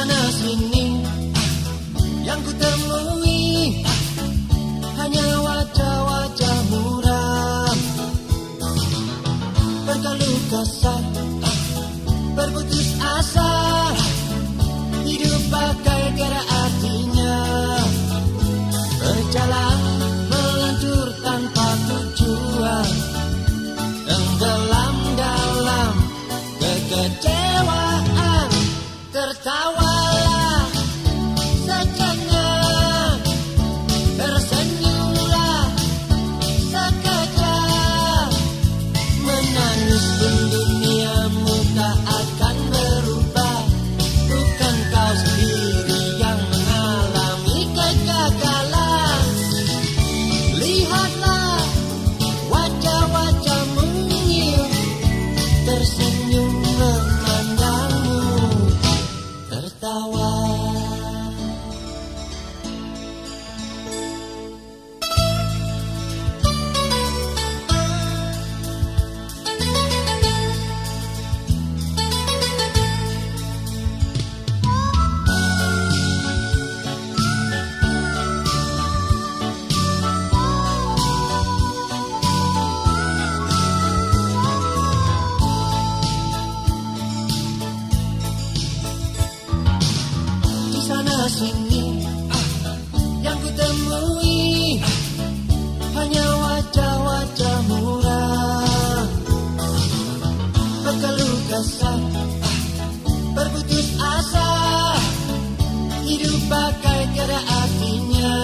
sana sini yang ku temui. Hanya wajah-wajah muram berkeluh kesah berputus asa. Hidup bagai tiada artinya berjalan melantur tanpa tujuan. Tenggelam dalam kekecewaan tertawalah kesah berputus asa. Hidup bagai tiada artinya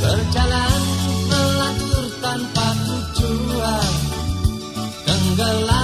berjalan melantur tanpa tujuan. Tenggelam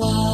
Wow.